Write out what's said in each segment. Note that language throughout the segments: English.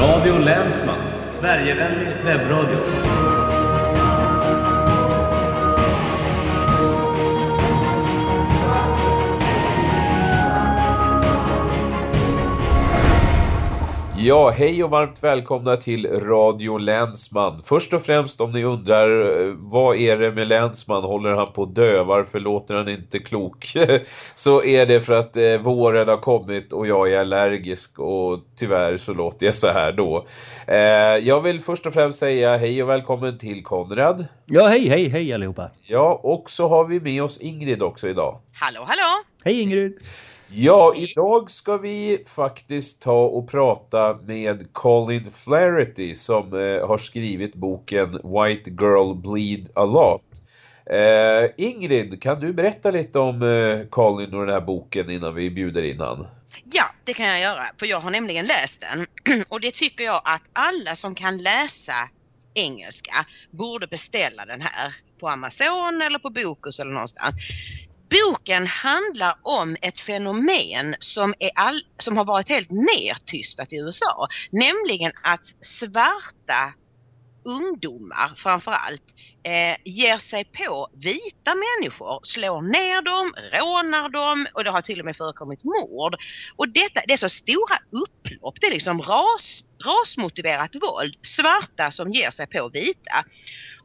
Radio Länsman, Sverigevänlig webbradio. Ja, hej och varmt välkomna till Radio Länsman. Först och främst om ni undrar eh, vad är det med Länsman? Håller han på att dö? Varför låter han inte klok? så är det för att eh, våren har kommit och jag är allergisk och tyvärr så låter jag så här då. Eh, jag vill först och främst säga hej och välkommen till Konrad. Ja, hej, hej, hej allihopa. Ja, och så har vi med oss Ingrid också idag. Hallå, hallå! Hej Ingrid! Ja, idag ska vi faktiskt ta och prata med Colin Flaherty som eh, har skrivit boken White Girl Bleed a Lot. Eh, Ingrid, kan du berätta lite om eh, Colin och den här boken innan vi bjuder in han? Ja, det kan jag göra, för jag har nämligen läst den. Och det tycker jag att alla som kan läsa engelska borde beställa den här på Amazon eller på Bokus eller någonstans. Boken handlar om ett fenomen som, är all, som har varit helt nertystat i USA. Nämligen att svarta ungdomar framförallt eh, ger sig på vita människor, slår ner dem, rånar dem och det har till och med förekommit mord. Och detta, det är så stora upplopp, det är liksom ras, rasmotiverat våld, svarta som ger sig på vita.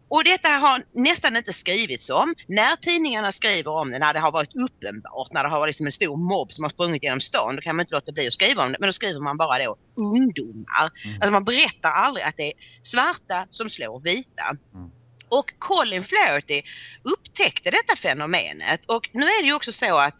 Och detta har nästan inte skrivits om. När tidningarna skriver om det, när det har varit uppenbart, när det har varit liksom en stor mobb som har sprungit genom stan, då kan man inte låta bli att skriva om det. Men då skriver man bara då ungdomar. Mm. Alltså man berättar aldrig att det är svarta som slår vita. Mm. Och Colin Flaherty upptäckte detta fenomenet och nu är det ju också så att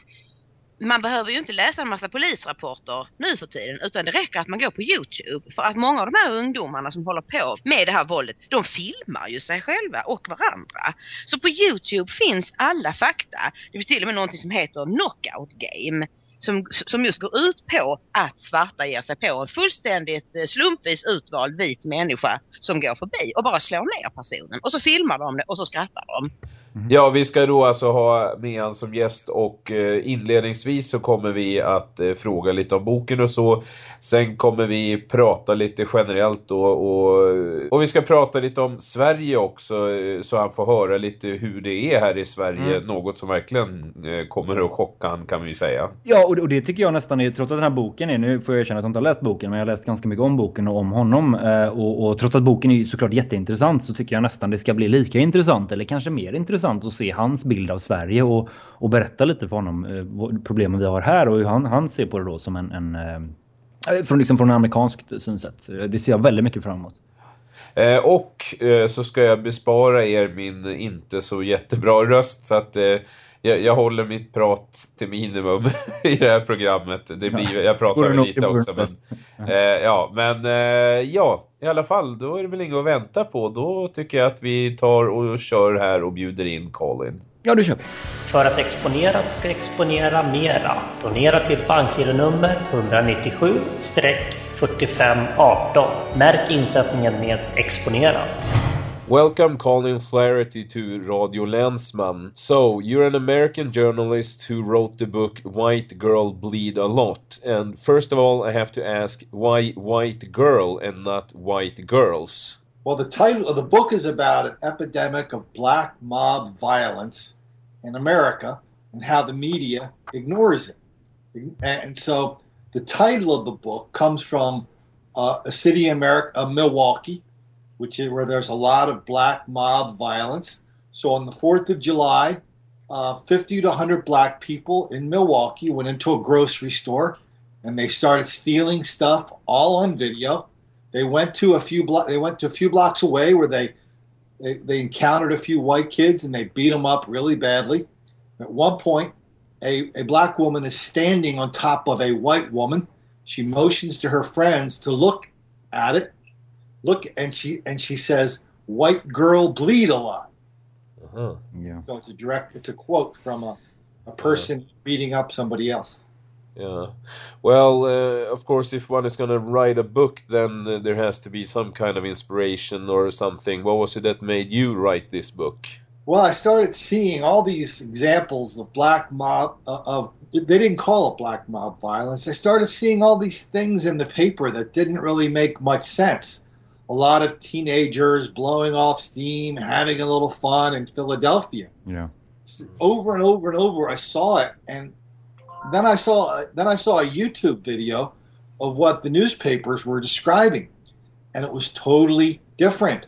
man behöver ju inte läsa en massa polisrapporter nu för tiden utan det räcker att man går på Youtube för att många av de här ungdomarna som håller på med det här våldet de filmar ju sig själva och varandra. Så på Youtube finns alla fakta. Det finns till och med någonting som heter Knockout Game som, som just går ut på att svarta ger sig på en fullständigt eh, slumpvis utvald vit människa som går förbi och bara slår ner personen. Och så filmar de det och så skrattar de. Mm. Ja, vi ska då alltså ha med han som gäst och eh, inledningsvis så kommer vi att eh, fråga lite om boken och så. Sen kommer vi prata lite generellt och, och, och vi ska prata lite om Sverige också så han får höra lite hur det är här i Sverige. Mm. Något som verkligen kommer att chocka han kan vi säga. Ja, och det tycker jag nästan är, trots att den här boken är, nu får jag erkänna att jag inte har läst boken, men jag har läst ganska mycket om boken och om honom. Och, och trots att boken är såklart jätteintressant så tycker jag nästan det ska bli lika intressant eller kanske mer intressant intressant att se hans bild av Sverige och, och berätta lite för honom eh, problemen vi har här och hur han, han ser på det då som en, en eh, eh från, liksom från en amerikanskt synsätt. Det ser jag väldigt mycket fram emot. Eh, och eh, så ska jag bespara er min inte så jättebra röst så att eh, jag, jag, håller mitt prat till minimum i det här programmet. Det blir, jag pratar ja, lite också. Men, eh, ja, men eh, ja, i alla fall, då är det väl inget att vänta på. Då tycker jag att vi tar och kör här och bjuder in Colin. Ja, du kör. För att Exponerat ska exponera mera, donera till bankgironummer 197-4518. Märk insättningen med Exponerat. Welcome, Colin Flaherty, to Radio Länsman. So, you're an American journalist who wrote the book White Girl Bleed a Lot. And first of all, I have to ask why White Girl and not White Girls? Well, the title of the book is about an epidemic of black mob violence in America and how the media ignores it. And so the title of the book comes from uh, a city in America, uh, Milwaukee, which is where there's a lot of black mob violence. So on the 4th of July, uh, 50 to 100 black people in Milwaukee went into a grocery store and they started stealing stuff all on video. They went to a few blo- they went to a few blocks away where they, they they encountered a few white kids and they beat them up really badly. At one point, a, a black woman is standing on top of a white woman. She motions to her friends to look at it look and she and she says white girl bleed a lot uh-huh. yeah so it's a direct it's a quote from a, a person uh-huh. beating up somebody else yeah well uh, of course if one is going to write a book then uh, there has to be some kind of inspiration or something what was it that made you write this book Well, I started seeing all these examples of black mob uh, of they didn't call it black mob violence. I started seeing all these things in the paper that didn't really make much sense. A lot of teenagers blowing off steam, having a little fun in Philadelphia. Yeah. Over and over and over, I saw it, and then I saw then I saw a YouTube video of what the newspapers were describing, and it was totally different.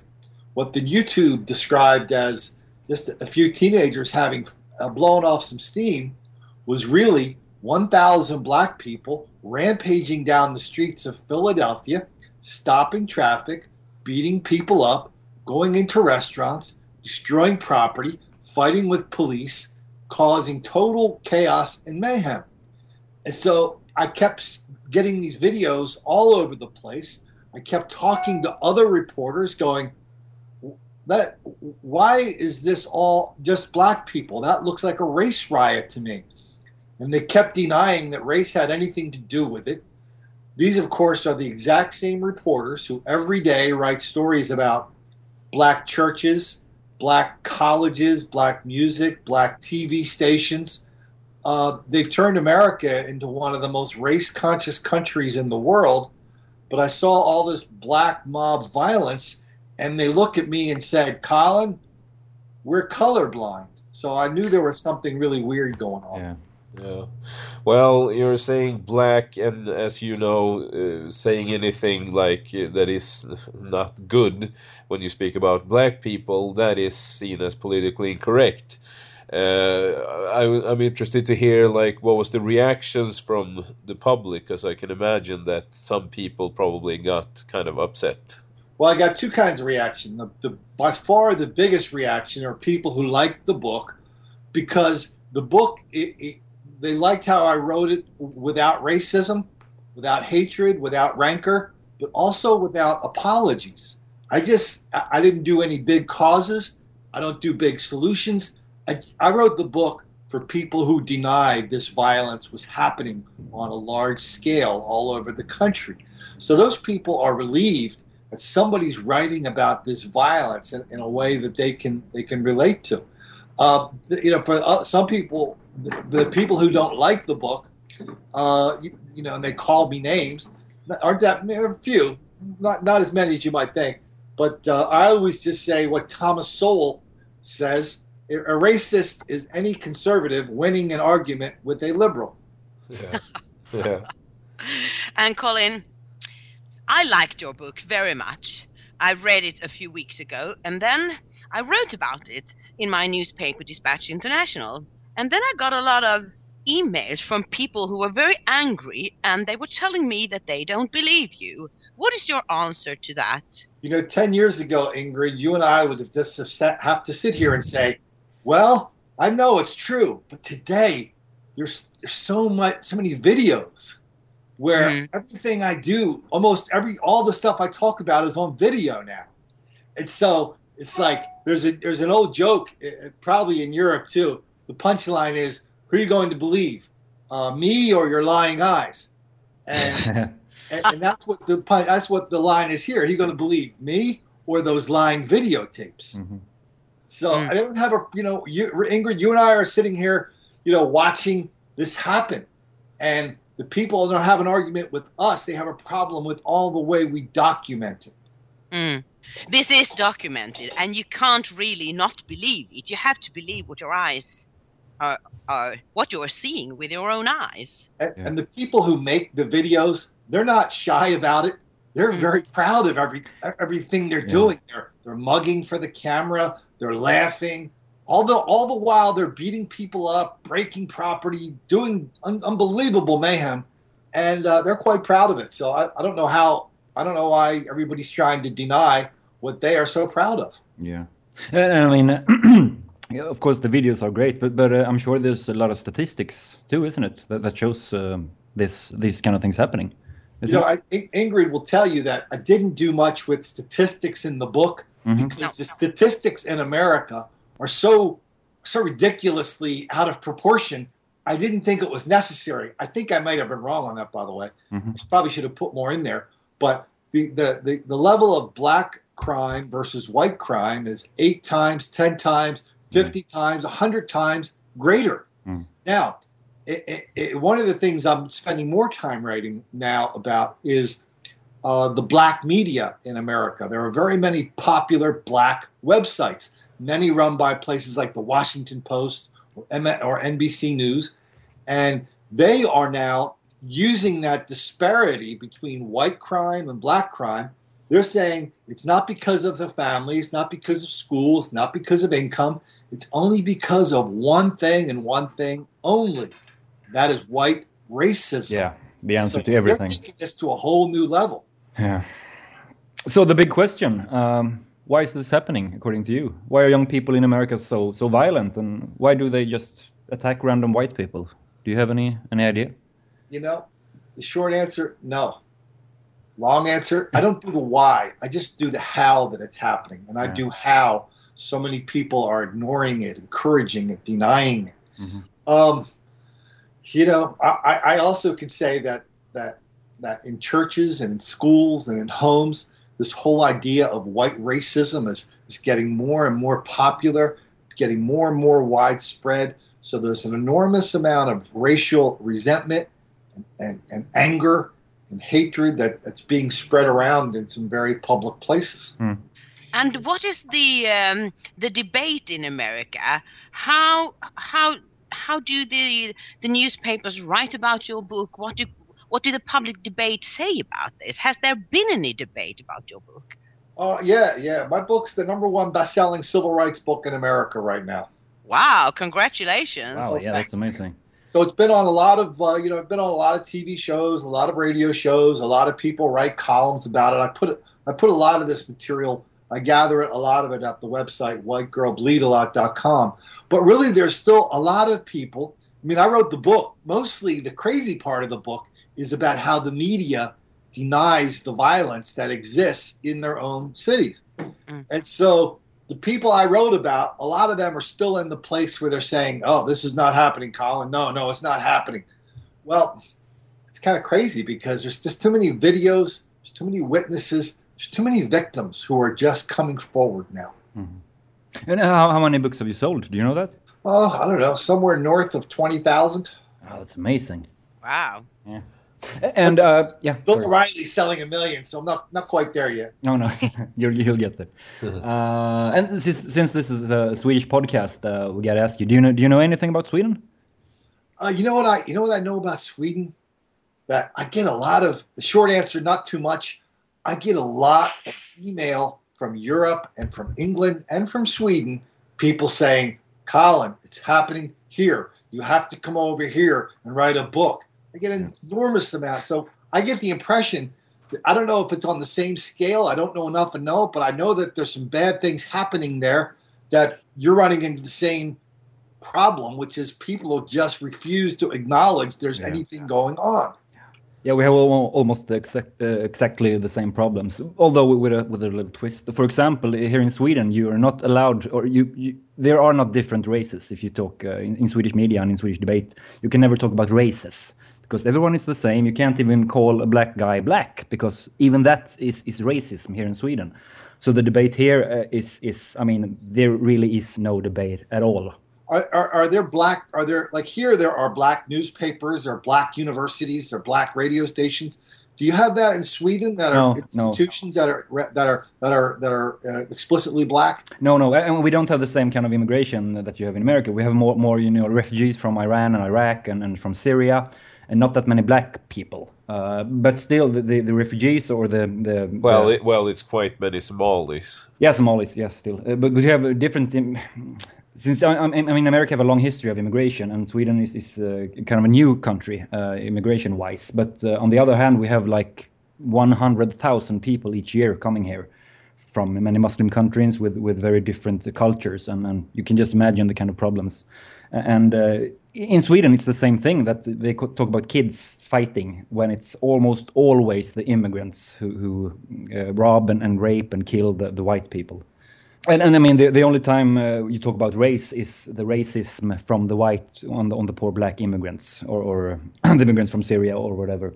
What the YouTube described as just a few teenagers having uh, blown off some steam was really 1,000 black people rampaging down the streets of Philadelphia, stopping traffic, beating people up, going into restaurants, destroying property, fighting with police, causing total chaos and mayhem. And so I kept getting these videos all over the place. I kept talking to other reporters, going, that why is this all just black people? That looks like a race riot to me. And they kept denying that race had anything to do with it. These, of course, are the exact same reporters who every day write stories about black churches, black colleges, black music, black TV stations. Uh, they've turned America into one of the most race conscious countries in the world. But I saw all this black mob violence and they looked at me and said, Colin, we're colorblind. So I knew there was something really weird going on. Yeah. Yeah. Well, you're saying black, and as you know, uh, saying anything like uh, that is not good when you speak about black people, that is seen as politically incorrect. Uh, I, am interested to hear like what was the reactions from the public, because I can imagine that some people probably got kind of upset. Well, I got two kinds of reaction. The, the, by far the biggest reaction are people who liked the book because the book it, it, they liked how I wrote it without racism, without hatred, without rancor, but also without apologies. I just I didn't do any big causes. I don't do big solutions. I, I wrote the book for people who denied this violence was happening on a large scale all over the country. So those people are relieved that somebody's writing about this violence in, in a way that they can they can relate to. Uh, you know, for uh, some people, the, the, people who don't like the book, uh, you, you, know, and they call me names, aren't that there a few, not not as many as you might think. But uh, I always just say what Thomas Sowell says: a racist is any conservative winning an argument with a liberal. Yeah. yeah. and Colin, I liked your book very much. I read it a few weeks ago, and then I wrote about it in my newspaper, Dispatch International. And then I got a lot of emails from people who were very angry, and they were telling me that they don't believe you. What is your answer to that? You know, 10 years ago, Ingrid, you and I would have just have to sit here and say, well, I know it's true, but today there's, there's so much, so many videos where mm-hmm. everything I do, almost every all the stuff I talk about is on video now. And so it's like there's a there's an old joke, eh, eh, probably in Europe too. The punchline is, "Who are you going to believe, uh, me or your lying eyes?" And, and, and that's what the that's what the line is here. Are you going to believe me or those lying videotapes? Mm-hmm. So mm. I don't have a you know you, Ingrid, you and I are sitting here, you know, watching this happen, and the people don't have an argument with us. They have a problem with all the way we document it. Mm. This is documented, and you can't really not believe it. You have to believe what your eyes are, are what you're seeing with your own eyes. And, yeah. and the people who make the videos, they're not shy about it. They're very proud of every everything they're yeah. doing. They're they're mugging for the camera. They're laughing. All the all the while they're beating people up, breaking property, doing un- unbelievable mayhem, and uh, they're quite proud of it. So I, I don't know how I don't know why everybody's trying to deny what they are so proud of. Yeah, uh, I mean. of course, the videos are great, but but uh, I'm sure there's a lot of statistics too, isn't it? That, that shows um, this these kind of things happening. Is you know, I, Ingrid will tell you that I didn't do much with statistics in the book mm-hmm. because the statistics in America are so so ridiculously out of proportion. I didn't think it was necessary. I think I might have been wrong on that, by the way. Mm-hmm. I probably should have put more in there. But the, the, the, the level of black crime versus white crime is eight times, ten times, 50 times, 100 times greater. Mm. Now, it, it, it, one of the things I'm spending more time writing now about is uh, the black media in America. There are very many popular black websites, many run by places like the Washington Post or, M- or NBC News, and they are now using that disparity between white crime and black crime. They're saying it's not because of the families, not because of schools, not because of income. It's only because of one thing and one thing only. That is white racism. Yeah, the answer So to everything. They're taking this to a whole new level. Yeah. So the big question: um, Why is this happening, according to you? Why are young people in America so so violent, and why do they just attack random white people? Do you have any any idea? You know, the short answer, no. Long answer, I don't do the why. I just do the how that it's happening. And I Yeah. do how so many people are ignoring it, encouraging it, denying it. Mhm. Um, you know, I, I I also could say that that that in churches and in schools and in homes, this whole idea of white racism is is getting more and more popular, getting more and more widespread. So there's an enormous amount of racial resentment and, and, and anger and hatred that, that's being spread around in some very public places. And what is the um, the debate in America? How how how do the the newspapers write about your book? What do what do the public debate say about this? Has there been any debate about your book? Uh, yeah, yeah. My book's the number one best-selling civil rights book in America right now. Wow! Congratulations. Wow, yeah, that's amazing. So it's been on a lot of, uh, you know, it's been on a lot of TV shows, a lot of radio shows. A lot of people write columns about it. I put it, I put a lot of this material. I gather it, a lot of it at the website whitegirlbleedalot.com. But really, there's still a lot of people. I mean, I wrote the book. Mostly, the crazy part of the book is about how the media denies the violence that exists in their own cities. Mm. And so the people I wrote about, a lot of them are still in the place where they're saying, "Oh, this is not happening, Colin. No, no, it's not happening." Well, it's kind of crazy because there's just too many videos, there's too many witnesses, there's too many victims who are just coming forward now. And how, how many books have you sold? Do you know that? Oh, I don't know, somewhere north of twenty thousand. Oh, that's amazing. Wow. Yeah. And uh, yeah, Bill sorry. O'Reilly's selling a million, so I'm not not quite there yet. No, no, you'll you'll get there. Uh, and since, since this is a Swedish podcast, uh, we gotta ask you: Do you know do you know anything about Sweden? Uh, you know what I you know what I know about Sweden? That I get a lot of the short answer, not too much. I get a lot of email from Europe and from England and from Sweden, people saying, Colin, it's happening here. You have to come over here and write a book. I get an enormous amount. So I get the impression that I don't know if it's on the same scale. I don't know enough to know, but I know that there's some bad things happening there that you're running into the same problem, which is people who just refuse to acknowledge there's Yeah. anything going on. Yeah, we have al- almost exact, uh, exactly the same problems, although with a with a little twist. For example, here in Sweden, you are not allowed, or you, you there are not different races. If you talk uh, in, in Swedish media and in Swedish debate, you can never talk about races because everyone is the same. You can't even call a black guy black because even that is is racism here in Sweden. So the debate here uh, is is I mean there really is no debate at all. Are, are, are there black? Are there like here? There are black newspapers, there are black universities, there are black radio stations. Do you have that in Sweden? That are No, no. institutions that are that are that are that are uh, explicitly black? No, no, and we don't have the same kind of immigration that you have in America. We have more, more you know, refugees from Iran and Iraq and, and from Syria, and not that many black people. Uh, but still, the, the, the refugees or the the Well, the, it, well, it's quite many Somalis. yeah, Somalis, yes, still. Uh, but we have a different. Im- since I, I mean, America have a long history of immigration, and Sweden is, is uh, kind of a new country, uh, immigration-wise. But uh, on the other hand, we have like 100,000 people each year coming here from many Muslim countries with, with very different cultures, and, and you can just imagine the kind of problems. And uh, in Sweden, it's the same thing that they talk about kids fighting when it's almost always the immigrants who, who uh, rob and, and rape and kill the, the white people. And, and I mean, the, the only time uh, you talk about race is the racism from the white on the, on the poor black immigrants or, or the immigrants from Syria or whatever.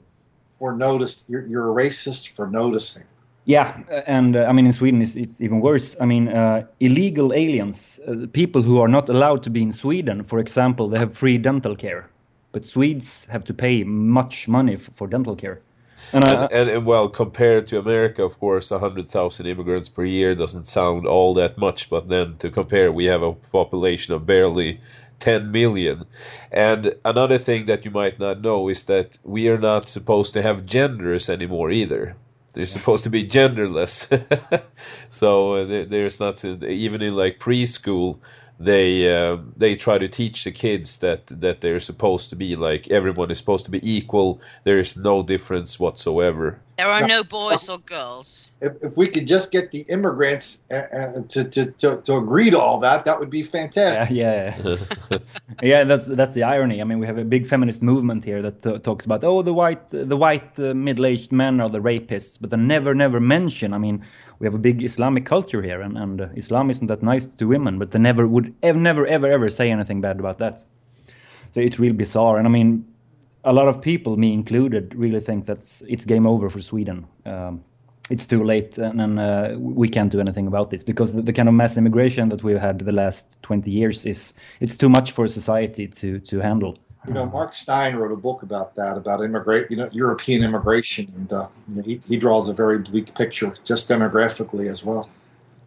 For notice, you're, you're a racist for noticing. Yeah, and uh, I mean in Sweden it's, it's even worse. I mean uh, illegal aliens, uh, people who are not allowed to be in Sweden, for example, they have free dental care, but Swedes have to pay much money for dental care. And, I, And, and, well, compared to America, of course, 100,000 immigrants per year doesn't sound all that much, but then to compare, we have a population of barely 10 million. And another thing that you might not know is that we are not supposed to have genders anymore either. They're supposed to be genderless. so uh, there, there's not, even in like preschool, they uh, they try to teach the kids that that they're supposed to be like everyone is supposed to be equal. There is no difference whatsoever. There are no boys or girls. If, if we could just get the immigrants uh, uh, to, to, to, to agree to all that, that would be fantastic. yeah, yeah, yeah. That's that's the irony. I mean, we have a big feminist movement here that uh, talks about oh the white the white uh, middle-aged men are the rapists, but they never never mention. I mean, we have a big Islamic culture here, and, and uh, Islam isn't that nice to women, but they never would ever, never ever ever say anything bad about that. So it's real bizarre, and I mean, a lot of people, me included, really think that it's game over for Sweden. Um, it's too late, and, and uh, we can't do anything about this because the, the, kind of mass immigration that we've had the last 20 years is it's too much for society to to handle. You know, Mark Steyn wrote a book about that, about immigrate, you know, European immigration, and uh, you know, he, he draws a very bleak picture, just demographically as well.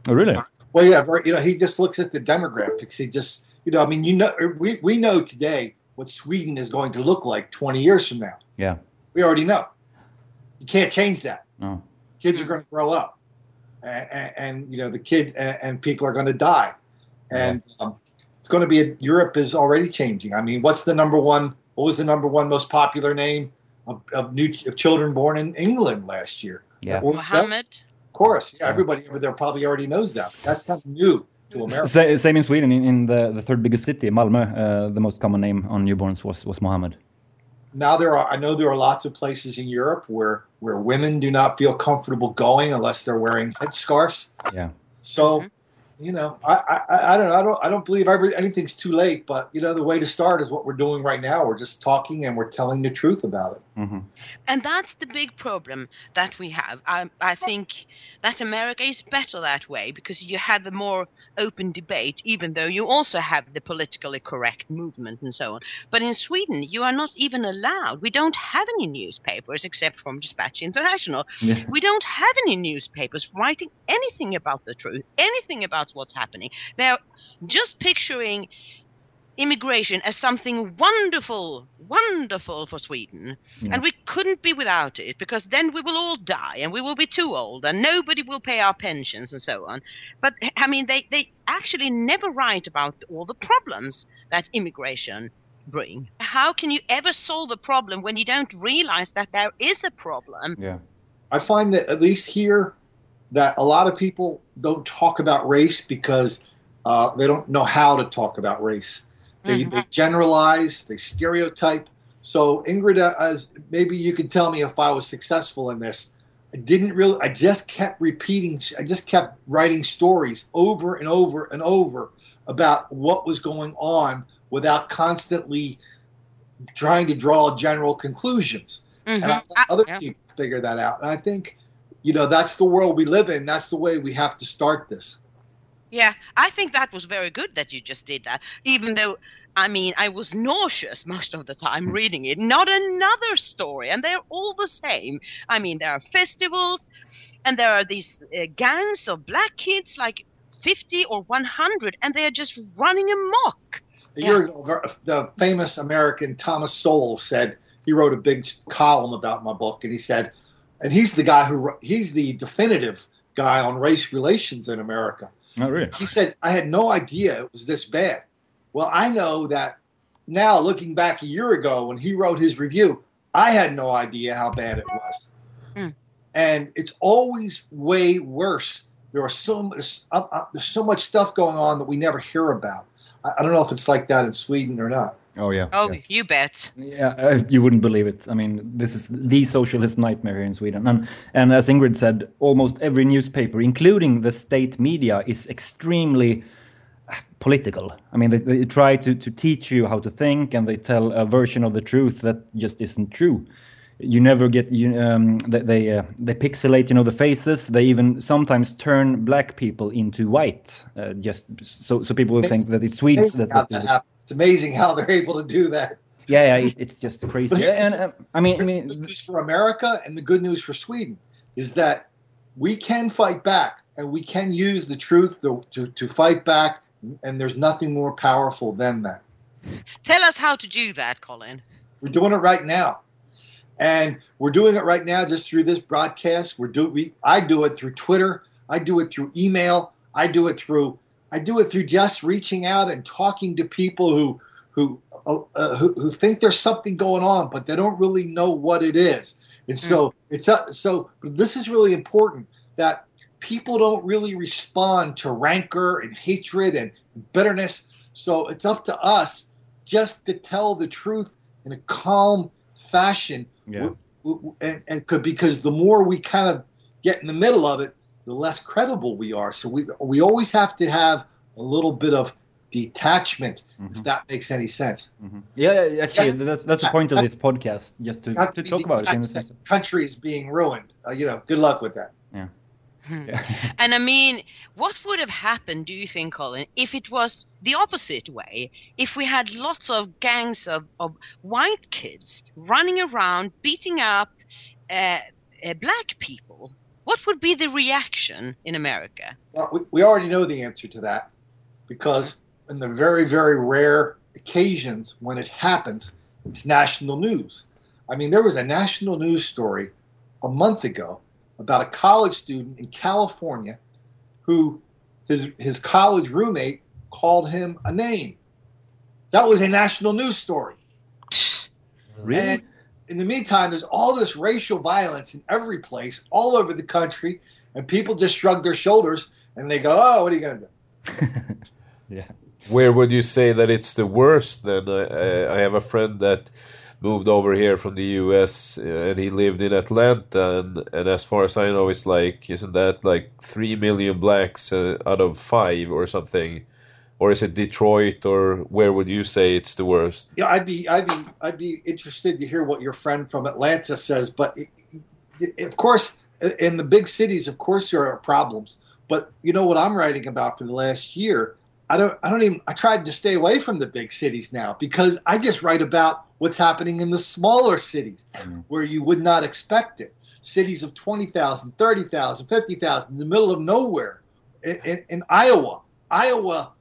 Oh, really? Well, yeah, very, you know, he just looks at the demographics. He just, you know, I mean, you know, we we know today what Sweden is going to look like 20 years from now. Yeah. We already know. You can't change that. No. Kids are going to grow up, and, and, and you know, the kid and, and, people are going to die, and. Yeah. Um, it's going to be a, Europe is already changing. I mean, what's the number one? What was the number one most popular name of, of new of children born in England last year? Yeah, well, Muhammad. Of course, yeah, everybody over there probably already knows that. That's kind of new to America. Same in Sweden. In, in the, the third biggest city, Malmö, uh, the most common name on newborns was was Muhammad. Now there are, I know there are lots of places in Europe where where women do not feel comfortable going unless they're wearing headscarves. Yeah. So. Mm-hmm you know, I, I, I don't know. I don't, I don't believe every, anything's too late, but you know, the way to start is what we're doing right now. We're just talking and we're telling the truth about it. Mm-hmm. And that's the big problem that we have. I, I think that America is better that way because you have a more open debate, even though you also have the politically correct movement and so on. But in Sweden, you are not even allowed. We don't have any newspapers except from Dispatch International. Yeah. We don't have any newspapers writing anything about the truth, anything about what's happening. They're just picturing immigration as something wonderful, wonderful for Sweden. Yeah. And we couldn't be without it because then we will all die and we will be too old and nobody will pay our pensions and so on. But I mean, they, they actually never write about all the problems that immigration bring. How can you ever solve a problem when you don't realize that there is a problem? Yeah. I find that at least here, that a lot of people don't talk about race because uh, they don't know how to talk about race. They, Mm-hmm. they generalize, they stereotype. So Ingrid, uh, as maybe you could tell me if I was successful in this. I didn't really. I just kept repeating. I just kept writing stories over and over and over about what was going on without constantly trying to draw general conclusions. Mhm. And I let Ah, other yeah. people figure that out. And I think, you know, that's the world we live in. That's the way we have to start this. Yeah, I think that was very good that you just did that. Even though, I mean, I was nauseous most of the time reading it. Not another story, and they're all the same. I mean, there are festivals, and there are these uh, gangs of black kids, like 50 or 100, and they're just running amok. A Yeah. ago, the famous American Thomas Sowell said he wrote a big column about my book, and he said, and he's the guy who he's the definitive guy on race relations in America. Oh, really? He said, I had no idea it was this bad. Well, I know that now, looking back a year ago when he wrote his review, I had no idea how bad it was. Hmm. And it's always way worse. There are so much, uh, uh, there's so much stuff going on that we never hear about. I, I don't know if it's like that in Sweden or not. Oh, yeah. Oh, yeah. you bet. Yeah, uh, you wouldn't believe it. I mean, this is the socialist nightmare here in Sweden. And and as Ingrid said, almost every newspaper, including the state media, is extremely uh, political. I mean, they, they try to, to teach you how to think, and they tell a version of the truth that just isn't true. You never get you um they they, uh, they pixelate you know the faces they even sometimes turn black people into white uh, just so so people will think that it's Swedes that, that that. It's amazing how they're able to do that. yeah yeah it, it's just crazy But here's and uh, I mean I mean good news for America and the good news for Sweden is that we can fight back and we can use the truth to, to, to fight back, and there's nothing more powerful than that. Tell us how to do that, Colin. We're doing it right now. And we're doing it right now just through this broadcast. We're do we I do it through Twitter, I do it through email, I do it through I do it through just reaching out and talking to people who who uh, uh, who, who think there's something going on, but they don't really know what it is. And so it's uh, so this is really important that people don't really respond to rancor and hatred and bitterness. So it's up to us just to tell the truth in a calm fashion yeah w- w- and, and could, because the more we kind of get in the middle of it, the less credible we are. So we we always have to have a little bit of detachment, Mhm. if that makes any sense. Mhm. yeah yeah, actually that's that's the point of this podcast just to, Not to talk about it in the detached sense that country is being ruined. Uh, you know, good luck with that. Hmm. Yeah. And I mean, what would have happened, do you think, Colin, if it was the opposite way? If we had lots of gangs of, of white kids running around beating up uh, uh, black people, what would be the reaction in America? Well, we, we already know the answer to that because in the very, very rare occasions when it happens, it's national news. I mean, there was a national news story a month ago about a college student in California who his, his college roommate called him a name. That was a national news story. really And in the meantime, there's all this racial violence in every place, all over the country, and people just shrug their shoulders and they go, "Oh, what are you going to do?" yeah Where would you say that it's the worst then? I, I I have a friend that moved over here from the US uh, and he lived in Atlanta and, and as far as I know it's like isn't that like 3 million blacks uh, out of 5 or something or is it Detroit or where would you say it's the worst? Yeah, I'd be, I'd be, I'd be interested to hear what your friend from Atlanta says. But it, it, of course, in the big cities, of course, there are problems. But you know what I'm writing about for the last year? I don't, I don't even. I tried to stay away from the big cities now because I just write about what's happening in the smaller cities Mm. where you would not expect it. Cities of 20,000, 30,000, 50,000 in the middle of nowhere. In, in, in Iowa, Iowa,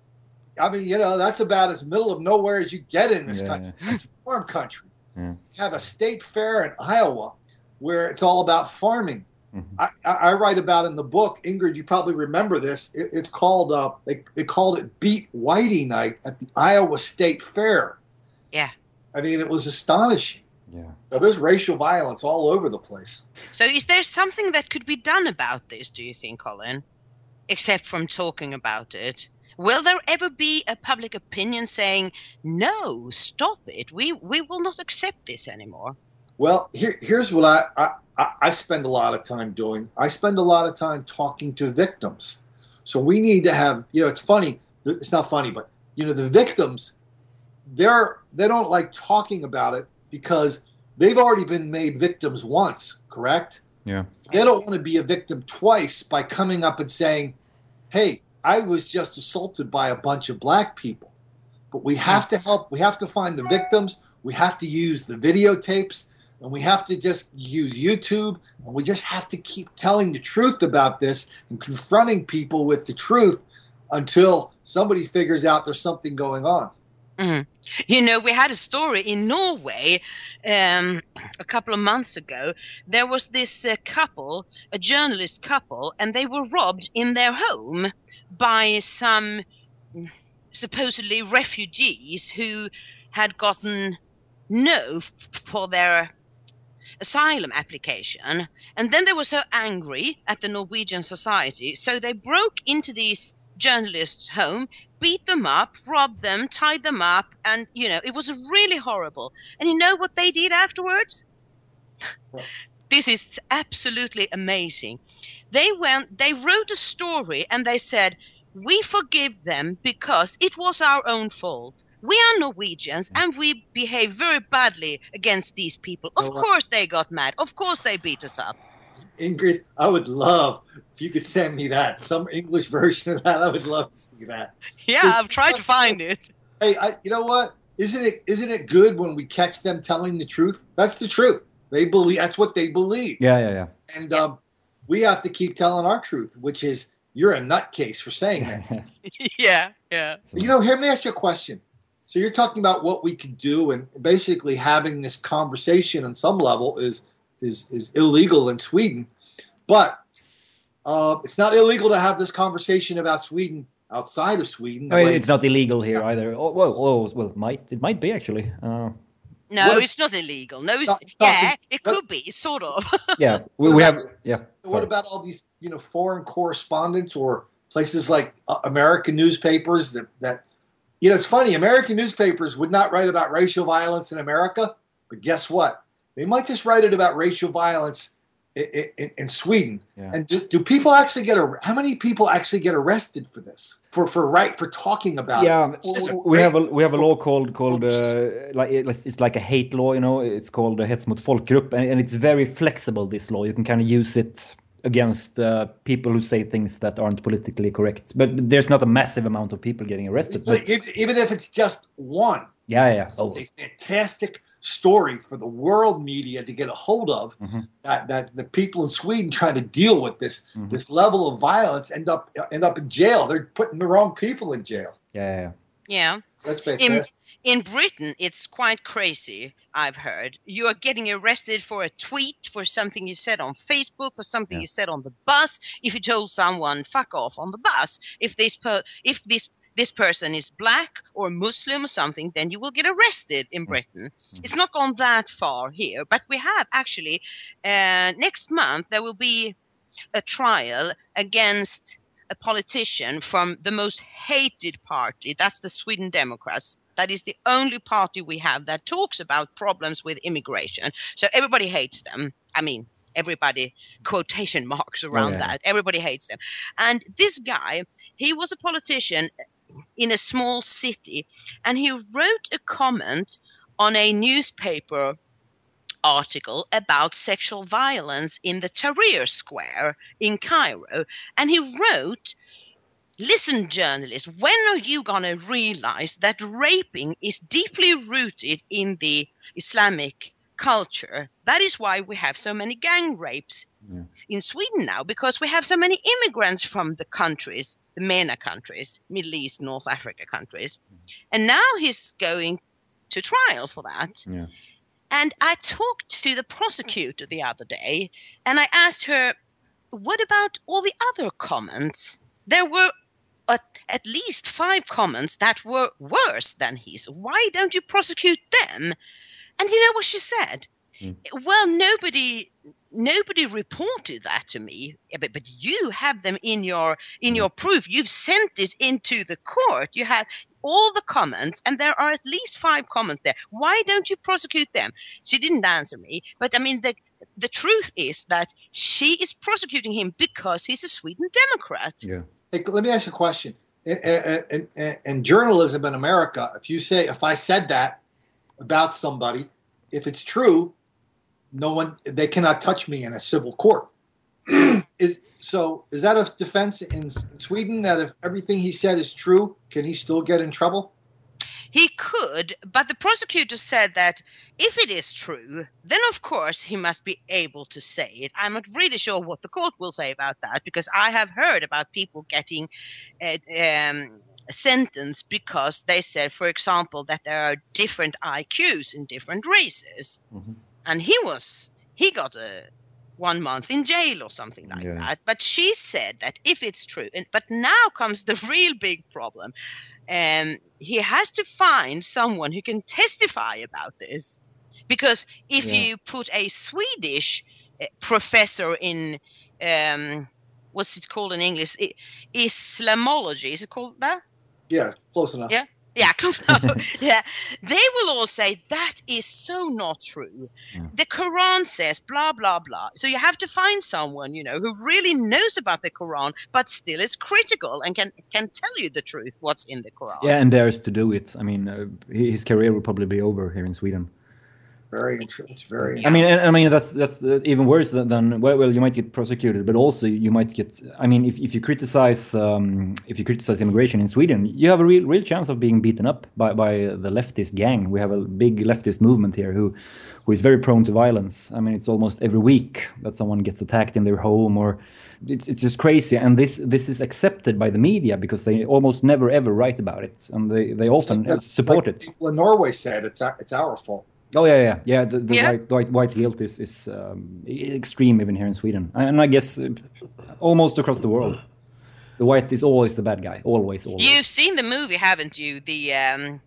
I mean, you know, that's about as middle of nowhere as you get in this Yeah, country. It's farm country. Yeah. You have a state fair in Iowa where it's all about farming. Mhm. I, I I write about in the book, Ingrid, you probably remember this. It, it's called, uh, they, they called it Beat Whitey Night at the Iowa State Fair. Yeah. I mean, it was astonishing. yeah So there's racial violence all over the place. So, is there something that could be done about this, do you think, Colin? Except from talking about it? Will there ever be a public opinion saying, no, stop it, we, we will not accept this anymore? Well, here, here's what I, I, I- I spend a lot of time doing. I spend a lot of time talking to victims. So we need to have, you know, it's funny. It's not funny, but you know, the victims, they're they don't like talking about it because they've already been made victims once, correct? yeah They don't want to be a victim twice by coming up and saying, "Hey, I was just assaulted by a bunch of black people." But we have hmm. to help. We have to find the victims. We have to use the videotapes, and we have to just use YouTube, and we just have to keep telling the truth about this and confronting people with the truth until somebody figures out there's something going on. Mhm. You know, we had a story in Norway um, a couple of months ago. There was this uh, couple, a journalist couple, and they were robbed in their home by some mm, supposedly refugees who had gotten no for their asylum application. And then they were so angry at the Norwegian society, so they broke into these journalists' home, beat them up, robbed them, tied them up, and you know, it was really horrible. And you know what they did afterwards? This is absolutely amazing. They went, they wrote a story and they said, we forgive them because it was our own fault. We are Norwegians and we behave very badly against these people. Of You know what? course they got mad. Of course they beat us up. Ingrid, I would love if you could send me that some English version of that. I would love to see that. Yeah, I've tried to find it. Hey, I, you know what? Isn't it isn't it good when we catch them telling the truth? That's the truth. They believe that's what they believe, Yeah, yeah, yeah. and um, we have to keep telling our truth, which is you're a nutcase for saying that. yeah, yeah. You know, here, let me ask you a question. So you're talking about what we could do, and basically having this conversation on some level is is is illegal in Sweden, but uh, it's not illegal to have this conversation about Sweden outside of Sweden. I mean, it's not illegal here either. Oh, well, oh, well, it might it might be actually. Uh, No, What if- it's not illegal. No, it's, Stop- stop yeah, it. it What- could be, sort of. yeah, we, What we about- have. Yeah. What sorry. about all these, you know, foreign correspondents or places like uh, American newspapers that that, you know, it's funny. American newspapers would not write about racial violence in America, but guess what? They might just write it about racial violence in, in, in Sweden. Yeah. And do, do people actually get ar- how many people actually get arrested for this for for right for talking about yeah, it? It's we have a we have a law called called uh, like it's it's like a hate law, you know. It's called uh, hets mot folkgrupp, and, and it's very flexible. This law, you can kind of use it against uh, people who say things that aren't politically correct. But there's not a massive amount of people getting arrested. But But if, even if it's just one, yeah, yeah. It's Oh, a fantastic story for the world media to get a hold of. Mhm. That that the people in Sweden trying to deal with this Mhm. this level of violence end up end up in jail. They're putting the wrong people in jail. yeah, yeah, yeah. yeah. So that's fantastic. In Britain, it's quite crazy, I've heard. You are getting arrested for a tweet, for something you said on Facebook, for something Yeah. you said on the bus. If you told someone, fuck off on the bus. If this, per- if this, this person is black or Muslim or something, then you will get arrested in Britain. It's not gone that far here, but we have actually, uh, next month, there will be a trial against a politician from the most hated party. That's the Sweden Democrats. That is the only party we have that talks about problems with immigration. So everybody hates them. I mean, everybody quotation marks around yeah. that. Everybody hates them. And this guy, he was a politician in a small city and he wrote a comment on a newspaper article about sexual violence in the Tahrir Square in Cairo. And he wrote, Listen, journalists, when are you going to realize that raping is deeply rooted in the Islamic culture? That is why we have so many gang rapes Yeah. in Sweden now, because we have so many immigrants from the countries, the MENA countries, Middle East, North Africa countries. Mm. And now he's going to trial for that. Yeah. And I talked to the prosecutor the other day and I asked her, what about all the other comments? There were at, at least five comments that were worse than his. Why don't you prosecute them? And you know what she said? Hmm. Well, nobody nobody reported that to me but, but you have them in your in your proof you've sent it into the court you have all the comments and there are at least five comments there why don't you prosecute them she didn't answer me but i mean the the truth is that she is prosecuting him because he's a sweden democrat yeah. Hey, let me ask you a question. In, in, in journalism in America, if you say, if I said that about somebody, if it's true, no one, they cannot touch me in a civil court. is so? Is that a defense in Sweden that if everything he said is true, can he still get in trouble? He could, but the prosecutor said that if it is true, then of course he must be able to say it. I'm not really sure what the court will say about that because I have heard about people getting uh, um, sentenced because they said, for example, that there are different IQs in different races, Mhm. and he was he got a one month in jail or something like Yeah. that. But she said that if it's true, and but now comes the real big problem. Um, he has to find someone who can testify about this, because if Yeah. you put a Swedish uh, professor in um, what's it called in English? Islamology is it called that? Yeah, close enough. Yeah. Yeah, yeah, they will all say that is so not true. Yeah. The Quran says blah blah blah. So you have to find someone you know who really knows about the Quran, but still is critical and can can tell you the truth what's in the Quran. Yeah, and dares to do it. I mean, uh, his career will probably be over here in Sweden. Very. It's very I mean, I mean that's that's even worse than, than well, you might get prosecuted, but also you might get. I mean, if, if you criticize um, if you criticize immigration in Sweden, you have a real real chance of being beaten up by, by the leftist gang. We have a big leftist movement here who who is very prone to violence. I mean, it's almost every week that someone gets attacked in their home or. It's, it's just crazy, and this this is accepted by the media because they almost never ever write about it, and they, they often It's it's support like it. People in Norway said it's our, it's our fault. Oh yeah, yeah, yeah. The, the Yeah. white, white white guilt is is um, extreme even here in Sweden, and I guess uh, almost across the world. The white is always the bad guy, always, always. You've seen the movie, haven't you? The um,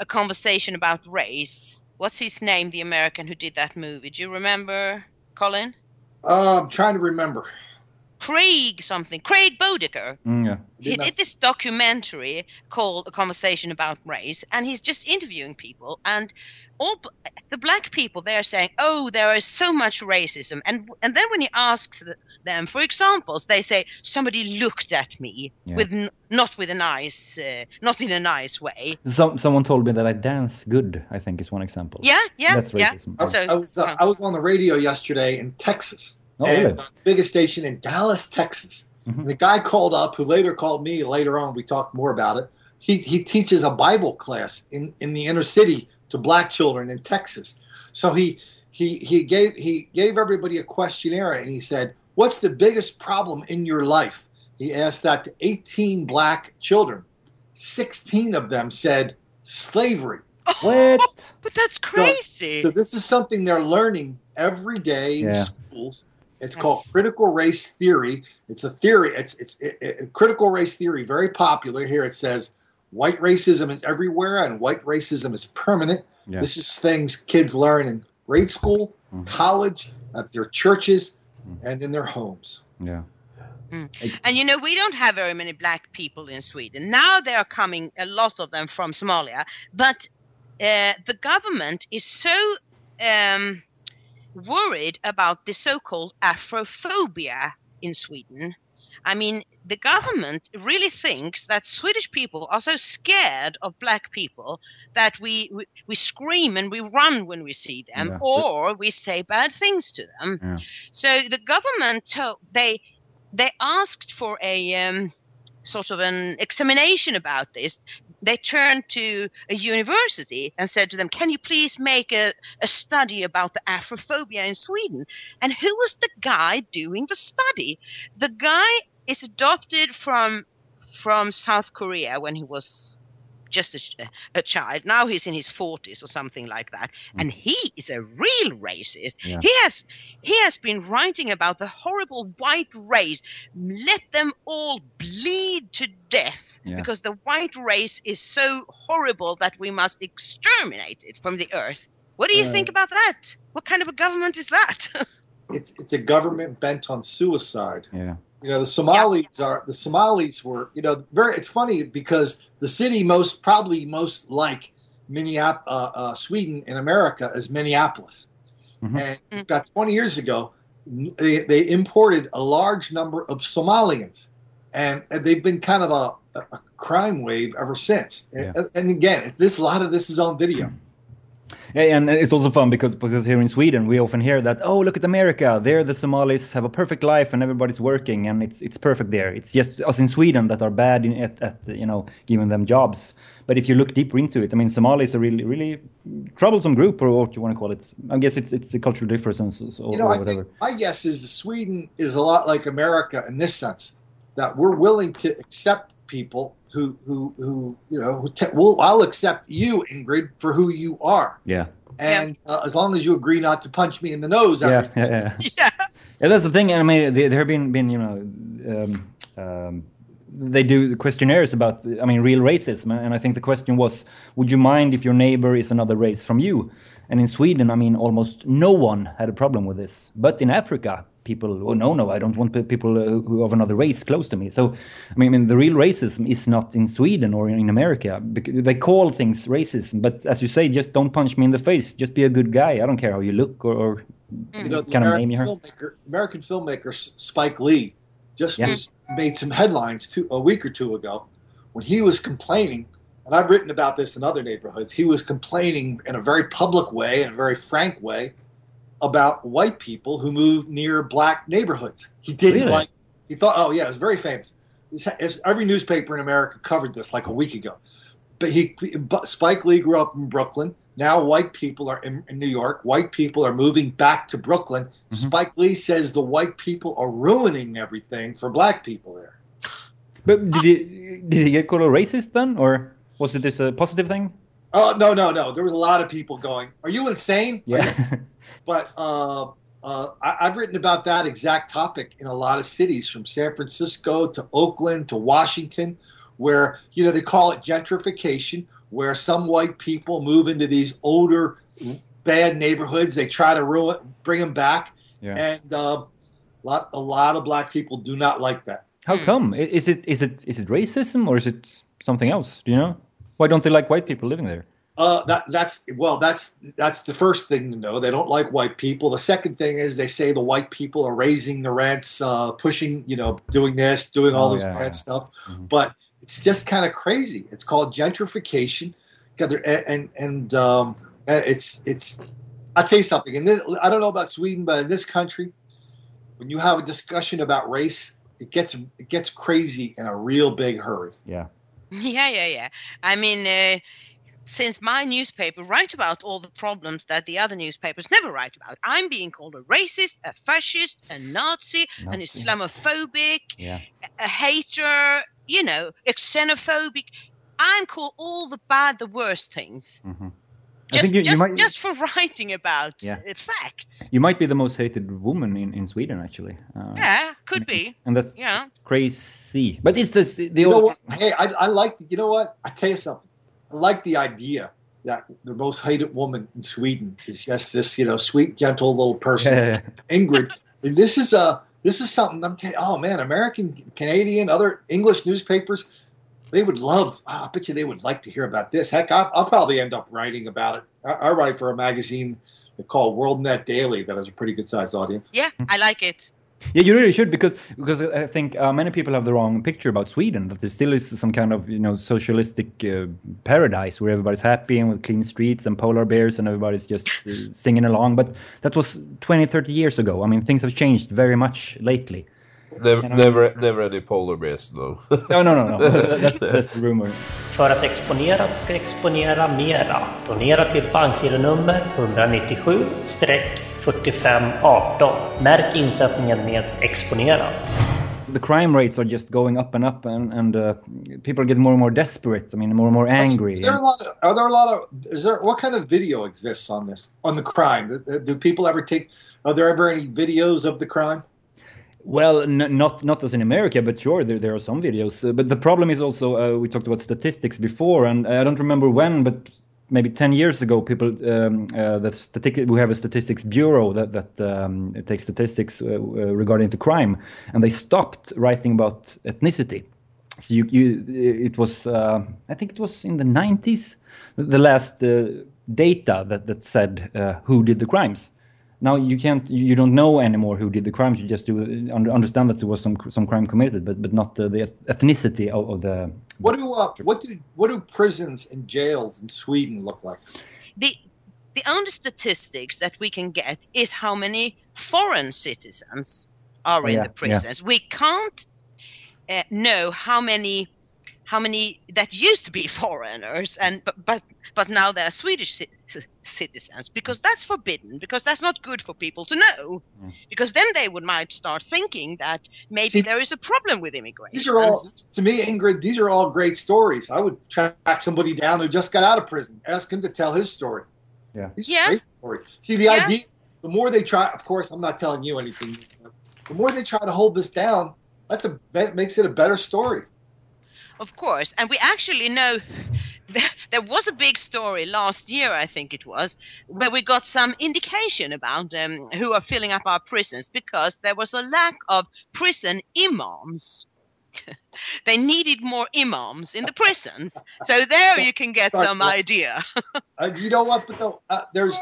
a conversation about race. What's his name? The American who did that movie. Do you remember, Colin? Uh, I'm trying to remember. Craig something. Craig Bodeker. Mm, yeah. He Did not- this documentary called A Conversation About Race, and he's just interviewing people, and all b- the black people they're saying, "Oh, there is so much racism," and and then when he asks th- them for examples, they say, "Somebody looked at me Yeah. with n- not with a nice, uh, not in a nice way." Some someone told me that I dance good. I think is one example. Yeah, yeah, That's yeah. racism. I, So, I was uh, I was on the radio yesterday in Texas, Oh, and really? biggest station in Dallas, Texas. Mhm. And the guy called up, who later called me. Later on, we talked more about it. He he teaches a Bible class in in the inner city to black children in Texas. So he he he gave he gave everybody a questionnaire, and he said, "What's the biggest problem in your life?" He asked that to 18 black children. 16 of them said slavery. What? But that's crazy. So this is something they're learning every day in Yeah. schools. It's called critical race theory. It's a theory. It's it's it, it- critical race theory. Very popular here. It says white racism is everywhere and white racism is permanent. Yeah. This is things kids learn in grade school, Mhm. college, at their churches, Mhm. and in their homes. Yeah. And you know, we don't have very many black people in Sweden. Now they are coming, a lot of them from Somalia. But uh, the government is so um, worried about the so called Afrophobia in Sweden. I mean, the government really thinks that Swedish people are so scared of black people that we, we, we scream and we run when we see them, Yeah. or we say bad things to them. Yeah. So the government told they they asked for a um, sort of an examination about this. They turned to a university and said to them, "Can you please make a, a study about the Afrophobia in Sweden?" And who was the guy doing the study? The guy is adopted from from South Korea when he was just a, a child. Now he's in his forties or something like that, hmm. and he is a real racist. Yeah. He has he has been writing about the horrible white race. Let them all bleed to death Yeah. because the white race is so horrible that we must exterminate it from the earth. What do you Uh, think about that? What kind of a government is that? It's it's a government bent on suicide. Yeah. You know, the Somalis are the Somalis were, you know, very. It's funny because the city most probably most like Minneapolis, uh, uh, Sweden in America is Minneapolis, Mhm. and about 20 years ago, they, they imported a large number of Somalians, and, and they've been kind of a, a crime wave ever since. And, and again, this a lot of this is on video. Yeah, and it's also fun because because here in Sweden we often hear that oh look at America. There the Somalis have a perfect life and everybody's working and it's it's perfect there. It's just us in Sweden that are bad in, at at you know giving them jobs. But if you look deeper into it I mean Somalis are really really troublesome group or what you want to call it. I guess it's it's a cultural difference or, you know, or I whatever. think my guess is Sweden is a lot like America in this sense that we're willing to accept people who who who you know who te- well, I'll accept you Ingrid for who you are, yeah and uh, as long as you agree not to punch me in the nose. yeah yeah, yeah. yeah. Yeah, that's the thing. I mean, there, there have been, been you know, um, um, they do questionnaires about, I mean, real racism, and I think the question was, would you mind if your neighbor is another race from you? And in Sweden, I mean, almost no one had a problem with this. But in Africa, people. Oh no, no, I don't want people uh, who of another race close to me. So, I mean, I mean, the real racism is not in Sweden or in America. They call things racism, but as you say, just don't punch me in the face. Just be a good guy. I don't care how you look or, or You know, the kind of American name you filmmaker, American filmmaker Spike Lee just Yeah. was, made some headlines two, a week or two ago when he was complaining, and I've written about this in other neighborhoods. He was complaining in a very public way, in a very frank way, about white people who move near black neighborhoods. He didn't Really? like. He thought, oh yeah, it was very famous. Every newspaper in America covered this like a week ago. But he, but Spike Lee grew up in Brooklyn. Now white people are in, in New York. White people are moving back to Brooklyn. Mhm. Spike Lee says the white people are ruining everything for black people there. But did he did he get called a racist then, or was it this a positive thing? Oh no, no, no! There was a lot of people going, "Are you insane?" Yeah. But uh, uh, I, I've written about that exact topic in a lot of cities, from San Francisco to Oakland to Washington, where you know they call it gentrification, where some white people move into these older, bad neighborhoods. They try to ruin, bring them back, yeah. and uh, lot, a lot of black people do not like that. How Hmm. come? Is it is it is it racism or is it something else? Do you know? Why don't they like white people living there? Uh, that that's well, that's that's the first thing to know. They don't like white people. The second thing is they say the white people are raising the rents, uh, pushing, you know, doing this, doing all Oh, this yeah, stuff. Mhm. But it's just kind of crazy. It's called gentrification. And and, and um, it's it's. I'll tell you something. In this, I don't know about Sweden, but in this country, when you have a discussion about race, it gets it gets crazy in a real big hurry. Yeah. Yeah, yeah, yeah. I mean, uh, since my newspaper write about all the problems that the other newspapers never write about, I'm being called a racist, a fascist, a Nazi, an Islamophobic, Yeah. a hater, you know, a xenophobic. I'm called all the bad, the worst things. Hmm I Just, think you, you just, might just for writing about Yeah. facts. you might be the most hated woman in, in Sweden actually. Uh, Yeah, could be. And that's Yeah. crazy. But it's this the You old what? Hey, I, I like. You know what? I tell you something. I like the idea that the most hated woman in Sweden is just this, you know, sweet, gentle little person, Yeah. Ingrid. And this is a this is something I'm telling. Oh man, American, Canadian, other English newspapers, they would love. I bet you they would like to hear about this. Heck, I'll, I'll probably end up writing about it. I, I write for a magazine called WorldNetDaily that has a pretty good sized audience. Yeah, I like it. Yeah, you really should because because I think uh, many people have the wrong picture about Sweden. That there still is some kind of you know socialistic uh, paradise where everybody's happy and with clean streets and polar bears and everybody's just uh, singing along. But that was 20, 30 years ago. I mean, things have changed very much lately. Never, Can I- never, never any polar bears though. No, no, no, no. that's that's the rumor. För att Exponerat ska exponera mera, donera till bankgironummer 197-4518. Märk insättningen med Exponerat. The crime rates are just going up and up, and and uh, people get more and more desperate. I mean, more and more angry. Is there a lot of, are there a lot of is there what kind of video exists on this on the crime? Do, do people ever take? Are there ever any videos of the crime? Well, n- not not as in America, but sure, there, there are some videos. Uh, but the problem is also uh, we talked about statistics before, and I don't remember when, but maybe ten years ago, people um, uh, that static- we have a statistics bureau that that um, takes statistics uh, uh, regarding to crime, and they stopped writing about ethnicity. So you, you it was uh, I think it was in the 90s the last uh, data that that said uh, who did the crimes. Now you can't you don't know anymore who did the crimes. You just do understand that there was some some crime committed, but but not uh, the ethnicity of, of the. What do uh, what do what do prisons and jails in Sweden look like? the the only statistics that we can get is how many foreign citizens are Oh, in yeah, the prisons. We can't uh, know how many how many that used to be foreigners and but but, but now they're Swedish ci- ci- citizens because that's forbidden because that's not good for people to know Mm. because then they would might start thinking that maybe See, there is a problem with immigration. These are all to me, Ingrid. These are all great stories. I would track somebody down who just got out of prison, ask him to tell his story. Yeah. These are Yeah. great stories. See, the Yeah. idea. The more they try, of course, I'm not telling you anything. The more they try to hold this down, that's a that makes it a better story. Of course, and we actually know there was a big story last year, I think it was, where we got some indication about um, who are filling up our prisons because there was a lack of prison imams. they needed more imams in the prisons. So there you can get Sorry, some idea. Uh, you know what? But uh, there's,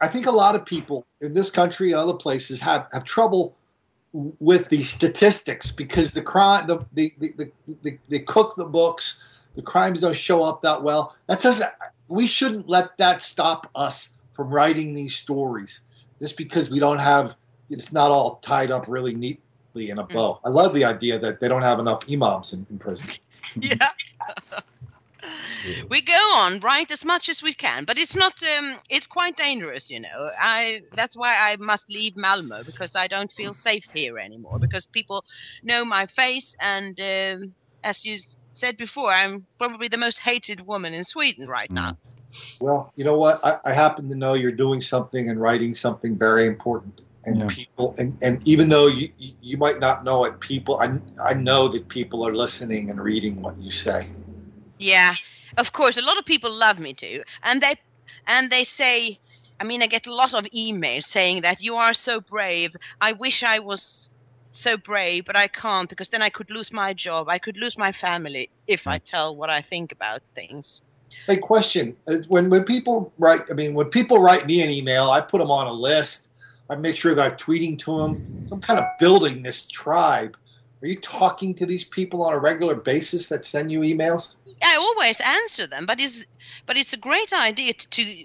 I think a lot of people in this country and other places have, have trouble with the statistics because the crime, the, the, the, the, the, they cook the books, the crimes don't show up that well. That doesn't. We shouldn't let that stop us from writing these stories just because we don't have. It's not all tied up really neatly in a mm. bow. I love the idea that they don't have enough imams in, in prison. yeah. we go on right as much as we can but it's not um, it's quite dangerous you know i that's why i must leave malmo because i don't feel safe here anymore because people know my face and um, as you said before i'm probably the most hated woman in sweden right now Well, you know what? I, I happen to know you're doing something and writing something very important, and Yeah. people, and, and even though you you you might not know it, people, I I know that people are listening and reading what you say. Yeah, of course. A lot of people love me too, and they and they say, I mean, I get a lot of emails saying that you are so brave. I wish I was so brave, but I can't because then I could lose my job. I could lose my family if I tell what I think about things. Hey, question: uh, When when people write, I mean, when people write me an email, I put them on a list. I make sure that I'm tweeting to them. So I'm kind of building this tribe. Are you talking to these people on a regular basis that send you emails? I always answer them, but it's but it's a great idea to, to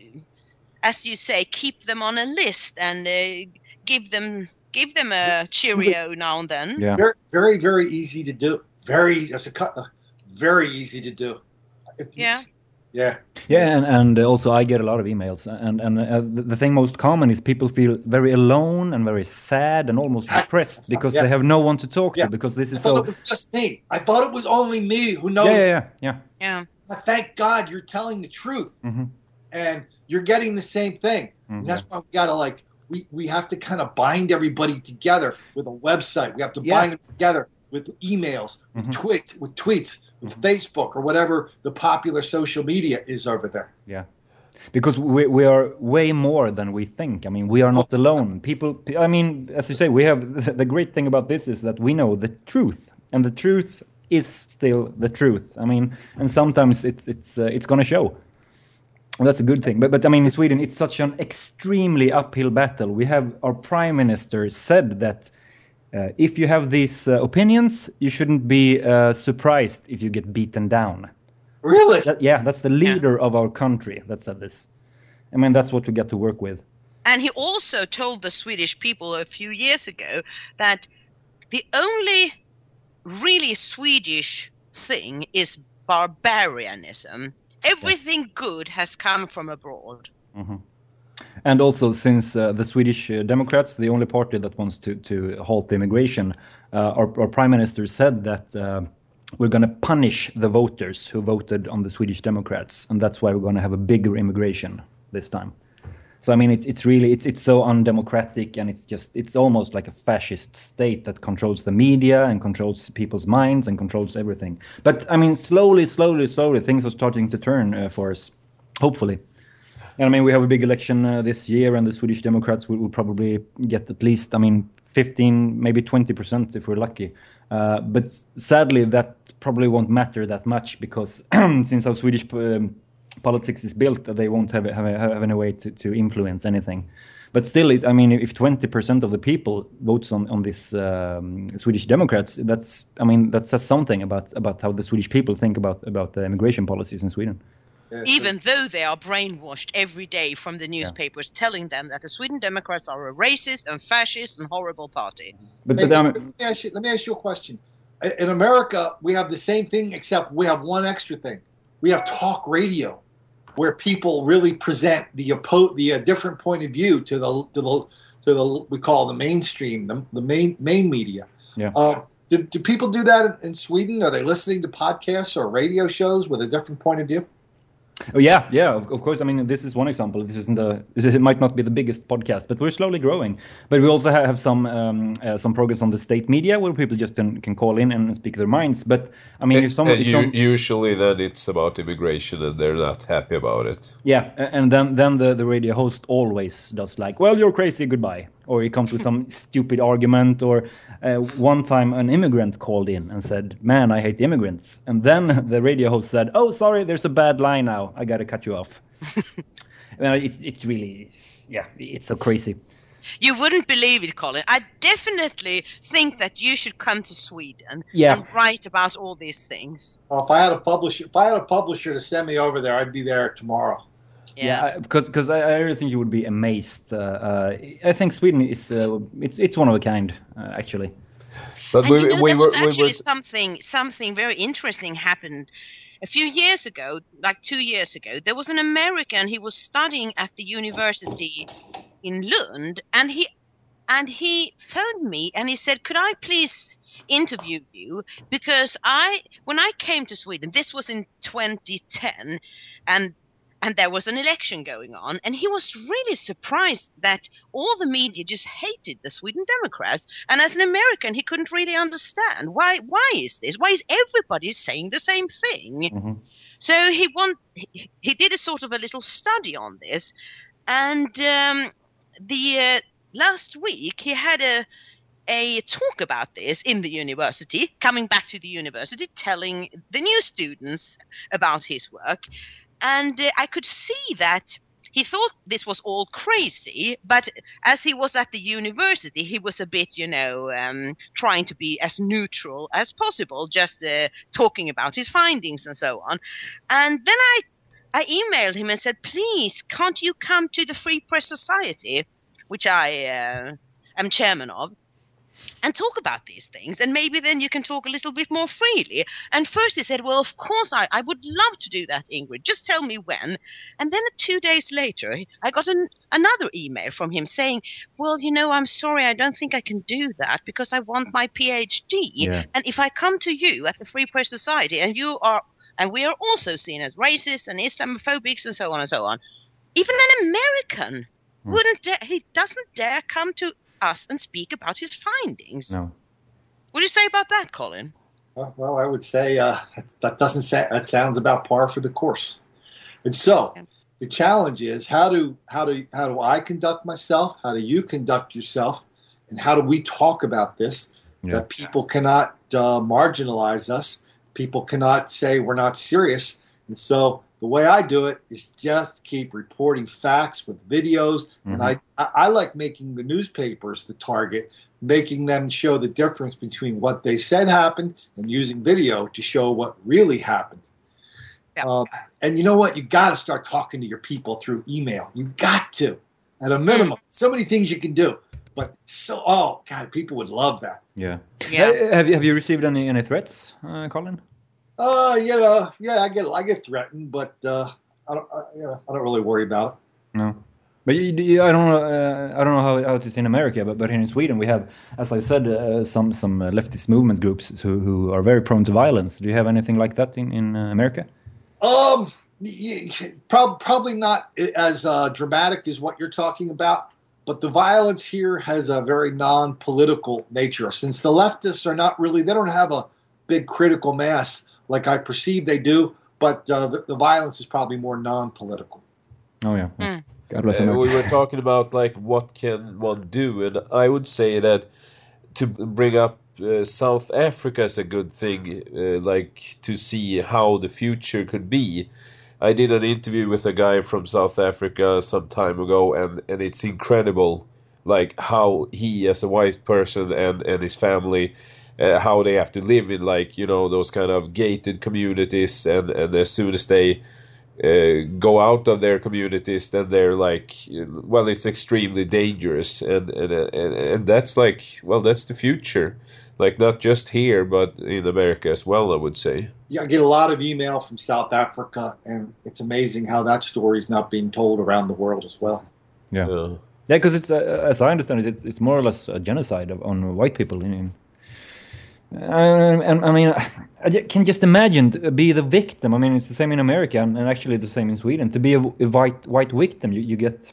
as you say, keep them on a list and uh, give them give them a cheerio now and then. Yeah. Very, very, very easy to do. Very, it's a cut. uh, Very easy to do. If you- Yeah. Yeah. Yeah, and, and also I get a lot of emails, and and uh, the, the thing most common is people feel very alone and very sad and almost depressed because Yeah. they have no one to talk Yeah. to because this I is thought so. it was just me. I thought it was only me who knows. Yeah, yeah, yeah, yeah. Yeah. Thank God you're telling the truth hmm and you're getting the same thing. Mhm. And that's why we gotta like we, we have to kind of bind everybody together with a website. We have to Yeah. bind them together with emails, with Mhm. tweets, with tweets, Mhm. Facebook or whatever the popular social media is over there. Yeah. Because we, we are way more than we think. I mean, we are not alone. People, I mean, as you say, we have the great thing about this is that we know the truth, and the truth is still the truth. I mean, and sometimes it's it's uh, it's gonna show. And that's a good thing. But but I mean, in Sweden, it's such an extremely uphill battle. We have our prime minister said that. Uh, if you have these uh, opinions, you shouldn't be uh, surprised if you get beaten down. Really? That, yeah, that's the leader of our country that said this. I mean, that's what we got to work with. And he also told the Swedish people a few years ago that the only really Swedish thing is barbarianism. Everything good has come from abroad. hmm And also, since uh, the Swedish uh, Democrats, the only party that wants to, to halt immigration, uh, our, our prime minister said that uh, we're going to punish the voters who voted on the Swedish Democrats, and that's why we're going to have a bigger immigration this time. So I mean, it's it's really it's it's so undemocratic, and it's just it's almost like a fascist state that controls the media and controls people's minds and controls everything. But I mean, slowly, slowly, slowly, things are starting to turn uh, for us, hopefully. And I mean, we have a big election uh, this year, and the Swedish Democrats will, will probably get at least, I mean, 15, maybe 20 percent if we're lucky. Uh, but sadly, that probably won't matter that much because since our Swedish um, politics is built, they won't have have, have any way to, to influence anything. But still, it, I mean, if 20 percent of the people votes on on this um, Swedish Democrats, that's, I mean, that says something about about how the Swedish people think about about the immigration policies in Sweden. Yeah, Even though they are brainwashed every day from the newspapers telling them that the Sweden Democrats are a racist and fascist and horrible party. But, Hey, but um, let, me ask you, let me ask you a question. In America, we have the same thing, except we have one extra thing. We have talk radio, where people really present the oppo- the uh, different point of view to the to the to the we call the mainstream, the, the main main media. Yeah. Uh, do, do people do that in, in Sweden? Are they listening to podcasts or radio shows with a different point of view? Oh yeah, yeah. Of, of course. I mean, this is one example. This isn't a. This is, it might not be the biggest podcast, but we're slowly growing. But we also have some um, uh, some progress on the state media where people just can, can call in and speak their minds. But I mean, if someone, Uh, if u- some usually then it's about immigration and they're not happy about it. yeah, and then then the the radio host always does like, well, you're crazy, goodbye, or he comes with some stupid argument. Or uh, one time, an immigrant called in and said, "Man, I hate immigrants," and then the radio host said, "Oh, sorry, there's a bad line now. I gotta cut you off." I mean, it's it's really, yeah, it's so crazy. You wouldn't believe it, Colin. I definitely think that you should come to Sweden Yeah. and write about all these things. Well, if I had a publisher, if I had a publisher to send me over there, I'd be there tomorrow. Yeah. because because I, I really think you would be amazed. Uh, uh, I think Sweden is uh, it's it's one of a kind, uh, actually. But and we, you know, we there were was we actually were something something very interesting happened a few years ago, like two years ago. There was an American. He was studying at the university in Lund, and he and he phoned me and he said, "Could I please interview you because I when I came to Sweden, this was in 2010, and." And there was an election going on, and he was really surprised that all the media just hated the Sweden Democrats. And as an American, he couldn't really understand why. Why is this? Why is everybody saying the same thing? Mhm. So he want he, he did a sort of a little study on this, and um, the uh, last week he had a a talk about this in the university, coming back to the university, telling the new students about his work, and uh, I could see that. He thought this was all crazy, but as he was at the university, he was a bit, you know, um, trying to be as neutral as possible, just uh, talking about his findings and so on. And then I, I emailed him and said, please, can't you come to the Free Press Society, which I uh, am chairman of, and talk about these things? And maybe then you can talk a little bit more freely. And first he said, well, of course I, I would love to do that, Ingrid. Just tell me when. And then two days later, I got an, another email from him saying, well, you know, I'm sorry, I don't think I can do that because I want my PhD. Yeah. And if I come to you at the Free Press Society and you are, and we are also seen as racist and Islamophobics and so on and so on, even an American Hmm. wouldn't dare, he doesn't dare come to us and speak about his findings. No. What do you say about that, Colin? Well, well, I would say uh, that doesn't say, that sounds about par for the course. And so, the challenge is how do how do how do I conduct myself? How do you conduct yourself? And how do we talk about this? Yeah. That people cannot uh, marginalize us. People cannot say we're not serious. And so the way I do it is just keep reporting facts with videos. And I, I I like making the newspapers the target making them show the difference between what they said happened and using video to show what really happened. Yeah. Um, and you know what? You got to start talking to your people through email. You got to, at a minimum. So many things you can do, but so oh god, people would love that. Yeah. Yeah. Have you have you received any any threats, uh, Colin? Uh, you know, yeah, I get I get threatened, but uh, I don't, I, you know, I don't really worry about it. No. But you, you, I don't know. Uh, I don't know how, how it is in America, but, but here in Sweden we have, as I said, uh, some some uh, leftist movement groups who, who are very prone to violence. Do you have anything like that in in uh, America? Um, y- y- prob- probably not as uh, dramatic as what you're talking about, but the violence here has a very non-political nature. Since the leftists are not really, they don't have a big critical mass like I perceive they do, but uh, the, the violence is probably more non-political. Oh yeah. Mm. God bless Uh, we were talking about like what can one do, and I would say that to bring up uh, South Africa is a good thing, uh, like to see how the future could be. I did an interview with a guy from South Africa some time ago, and and it's incredible, like how he, as a wise person, and and his family. Uh, how they have to live in like you know those kind of gated communities and and as soon as they uh, go out of their communities, then they're like, well, it's extremely dangerous, and and and, and that's like, well, that's the future, like not just here, but in America as well, I would say. Yeah, I get a lot of email from South Africa, and it's amazing how that story is not being told around the world as well. Yeah. Uh, Yeah, because it's uh, as I understand it, it's it's more or less a genocide of, on white people in, in Uh, I mean, I can just imagine to be the victim. I mean, it's the same in America and, and actually the same in Sweden. To be a, a white white victim, you, you get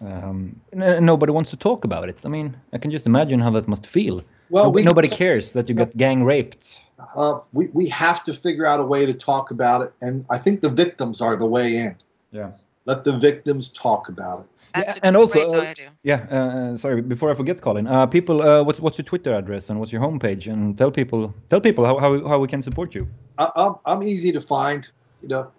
um, nobody wants to talk about it. I mean, I can just imagine how that must feel. Well, No- we- nobody cares that you got gang raped. Uh, we, we have to figure out a way to talk about it. And I think the victims are the way in. Yeah. Let the victims talk about it. That's Yeah, and also, uh. Yeah. Uh, sorry, before I forget, Colin. Uh, people, uh, what's what's your Twitter address and what's your homepage? And tell people tell people how how, how we can support you. I, I'm, I'm easy to find. You know,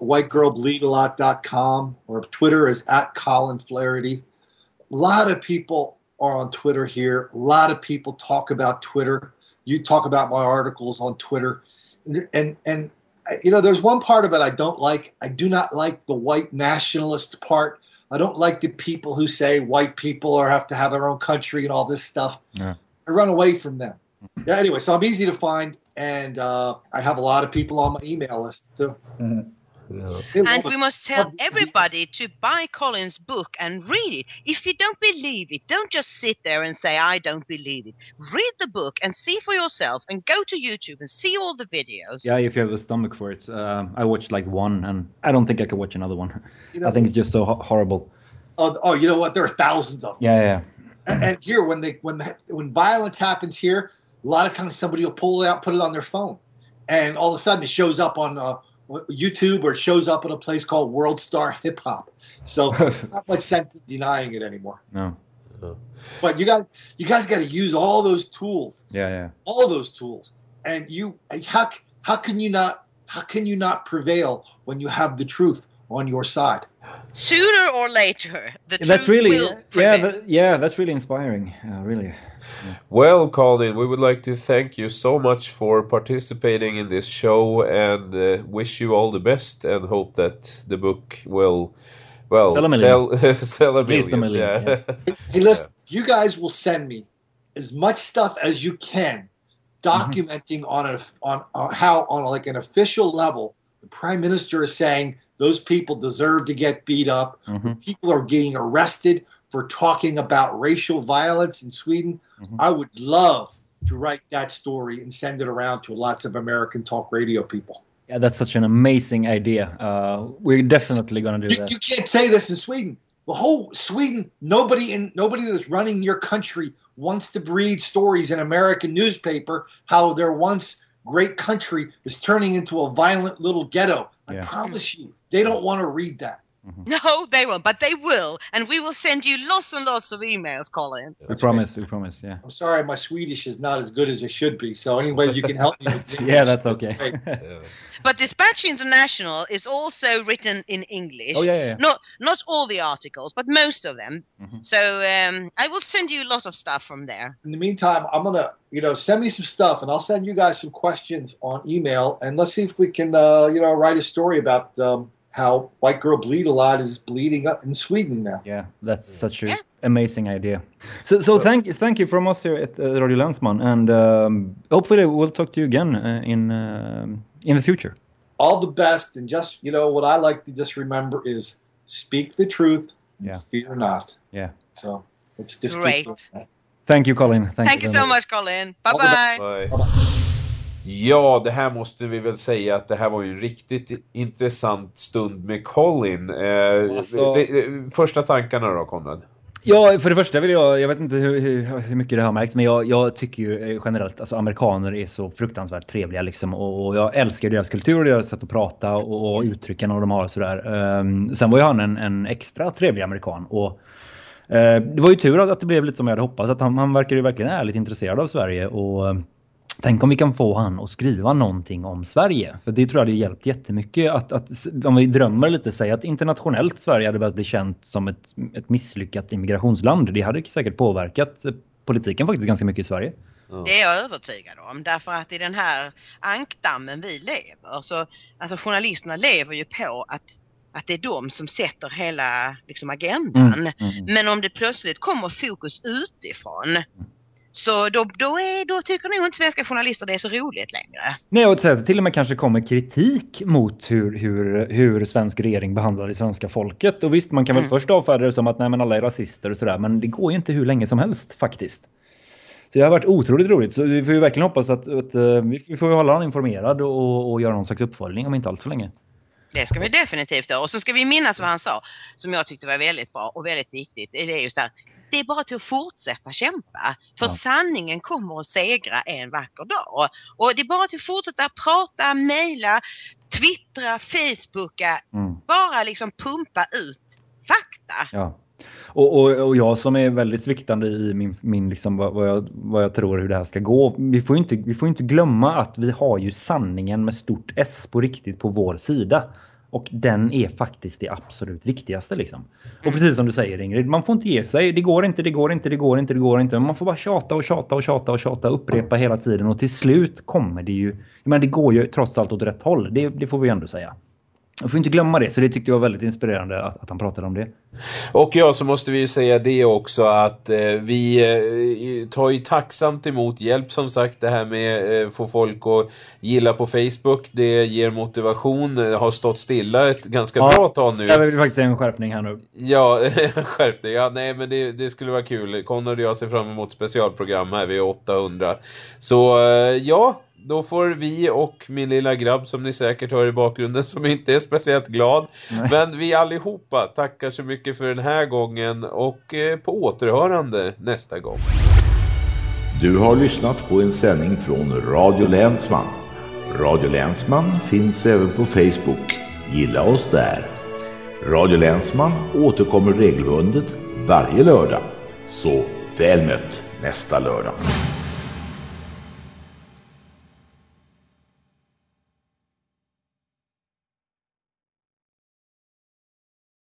whitegirlbleedalot.com or Twitter is at Colin Flaherty. A lot of people are on Twitter here. A lot of people talk about Twitter. You talk about my articles on Twitter, and and, and you know, there's one part of it I don't like. I do not like the white nationalist part. I don't like the people who say white people or have to have their own country and all this stuff. Yeah. I run away from them. Yeah, anyway, so I'm easy to find, and uh, I have a lot of people on my email list too. They And we must tell everybody to buy Colin's book and read it. If you don't believe it, don't just sit there and say, I don't believe it. Read the book and see for yourself and go to YouTube and see all the videos. Yeah, if you have the stomach for it. Um, I watched like one, and I don't think I could watch another one. You know, I think it's just so ho- horrible. oh, oh, you know what? There are thousands of them. Yeah, yeah. And, and here, when they when when violence happens here, a lot of times somebody will pull it out, put it on their phone, and all of a sudden it shows up on uh, YouTube or it shows up in a place called World Star Hip Hop. So not much sense in denying it anymore. No. But you guys, you guys got to use all those tools, Yeah, yeah. all those tools, and you how how can you not how can you not prevail when you have the truth on your side? Sooner or later, the that's truth really will yeah, that, yeah. That's really inspiring. Uh, really. Well, Colin, we would like to thank you so much for participating in this show and uh, wish you all the best and hope that the book will, well, Sell a million. sell, sell a At least million, yeah. Hey, listen, you guys will send me as much stuff as you can, documenting on a on, on how on like an official level, the prime minister is saying those people deserve to get beat up. Mhm. People are getting arrested for talking about racial violence in Sweden. Mhm. I would love to write that story and send it around to lots of American talk radio people. Yeah, that's such an amazing idea. Uh, we're definitely gonna do You, that. you can't say this in Sweden. The whole Sweden, nobody in nobody that's running your country wants to read stories in American newspaper how their once great country is turning into a violent little ghetto. I Yeah. promise you, they don't want to read that. No, they won't, but they will. And we will send you lots and lots of emails, Colin. we promise. We promise. Yeah. I'm sorry, my Swedish is not as good as it should be. So anyway, you can help me. With Yeah, that's okay. But Dispatch International is also written in English. oh yeah, yeah. yeah. Not not all the articles, but most of them. Mhm. So um, I will send you a lot of stuff from there. In the meantime, I'm gonna, you know, send me some stuff, and I'll send you guys some questions on email, and let's see if we can, uh, you know, write a story about um, how white girl bleed a lot is bleeding up in Sweden now. Yeah, that's such an Yeah. amazing idea. So, so thank you, thank you from us here at uh, Radio Länsman, and um, hopefully we'll talk to you again uh, in um in the future. All the best, and just you know, what I like to just remember is speak the truth, Yeah. fear not. Yeah. So let's just Great. Thank you, Colin. Thank, Thank you very so much, Colin. Bye All the best. bye. Bye. Ja, det här måste vi väl säga att det här var ju en riktigt intressant stund med Colin. Eh, Alltså- det, det, första tankarna då, Konrad? Ja, för det första vill jag, jag vet inte hur, hur, hur mycket det har märkt, men jag, jag tycker ju eh, generellt, alltså amerikaner är så fruktansvärt trevliga liksom och, och jag älskar deras kultur och deras sätt att prata och, och uttrycken och de har och sådär. Um, sen var ju han en, en extra trevlig amerikan och eh, det var ju tur att, att det blev lite som jag hade hoppats, att han, han verkar ju verkligen ärligt intresserad av Sverige och Tänk om vi kan få han att skriva någonting om Sverige. För det tror jag hade hjälpt jättemycket. Att, att, om vi drömmer lite, säg att internationellt Sverige hade börjat bli känt som ett, ett misslyckat immigrationsland. Det hade säkert påverkat eh, politiken faktiskt ganska mycket i Sverige. Det är jag övertygad om därför att i den här ankdammen vi lever så alltså journalisterna lever ju på att, att det är de som sätter hela liksom, agendan. Mm, mm. Men om det plötsligt kommer fokus utifrån så då, då, är, då tycker nog inte svenska journalister det är så roligt längre. Nej, och att till och med kanske kommer kritik mot hur, hur, hur svensk regering behandlar det svenska folket. Och visst, man kan väl Mm. först avfärda det som att nej, men alla är rasister och sådär, men det går ju inte hur länge som helst faktiskt. Så det har varit otroligt roligt. Så vi får ju verkligen hoppas att, att uh, vi får hålla honom informerad och, och göra någon slags uppföljning om inte allt för länge. Det ska vi definitivt göra. Och så ska vi minnas vad han sa, som jag tyckte var väldigt bra och väldigt viktigt. Det är just det här, det är bara till att fortsätta kämpa. För ja. sanningen kommer att segra en vacker dag. Och det är bara till att fortsätta prata, mejla, twittra, facebooka. Mm. Bara liksom pumpa ut fakta. Ja. Och, och, och, jag som är väldigt sviktande i min, min liksom, vad, vad, jag, vad jag tror hur det här ska gå. Vi får, inte, vi får inte glömma att vi har ju sanningen med stort S på riktigt på vår sida. Och den är faktiskt det absolut viktigaste liksom. Och precis som du säger Ingrid, man får inte ge sig. Det går inte, det går inte, det går inte, det går inte. Man får bara tjata och tjata och tjata och tjata, upprepa hela tiden. Och till slut kommer det ju, men det går ju trots allt åt rätt håll. Det, det får vi ändå säga. Jag får inte glömma det, så det tyckte jag var väldigt inspirerande att, att han pratade om det. Och ja, så måste vi ju säga det också att eh, vi eh, tar ju tacksamt emot hjälp som sagt. Det här med eh, få folk att gilla på Facebook, det ger motivation. Det har stått stilla ett ganska ja, bra tag nu. Jag vill faktiskt se en skärpning här nu. Ja, skärpning. Ja, nej men det, det skulle vara kul. Konrad och jag ser fram emot specialprogram här vid 800. Så eh, ja, då får vi och min lilla grabb som ni säkert hör i bakgrunden som inte är speciellt glad. Nej. Men vi allihopa tackar så mycket för den här gången och eh, på återhörande nästa gång. Du har lyssnat på en sändning från Radio Länsman. Radio Länsman finns även på Facebook. Gilla oss där. Radio Länsman återkommer regelbundet varje lördag. Så väl mött nästa lördag.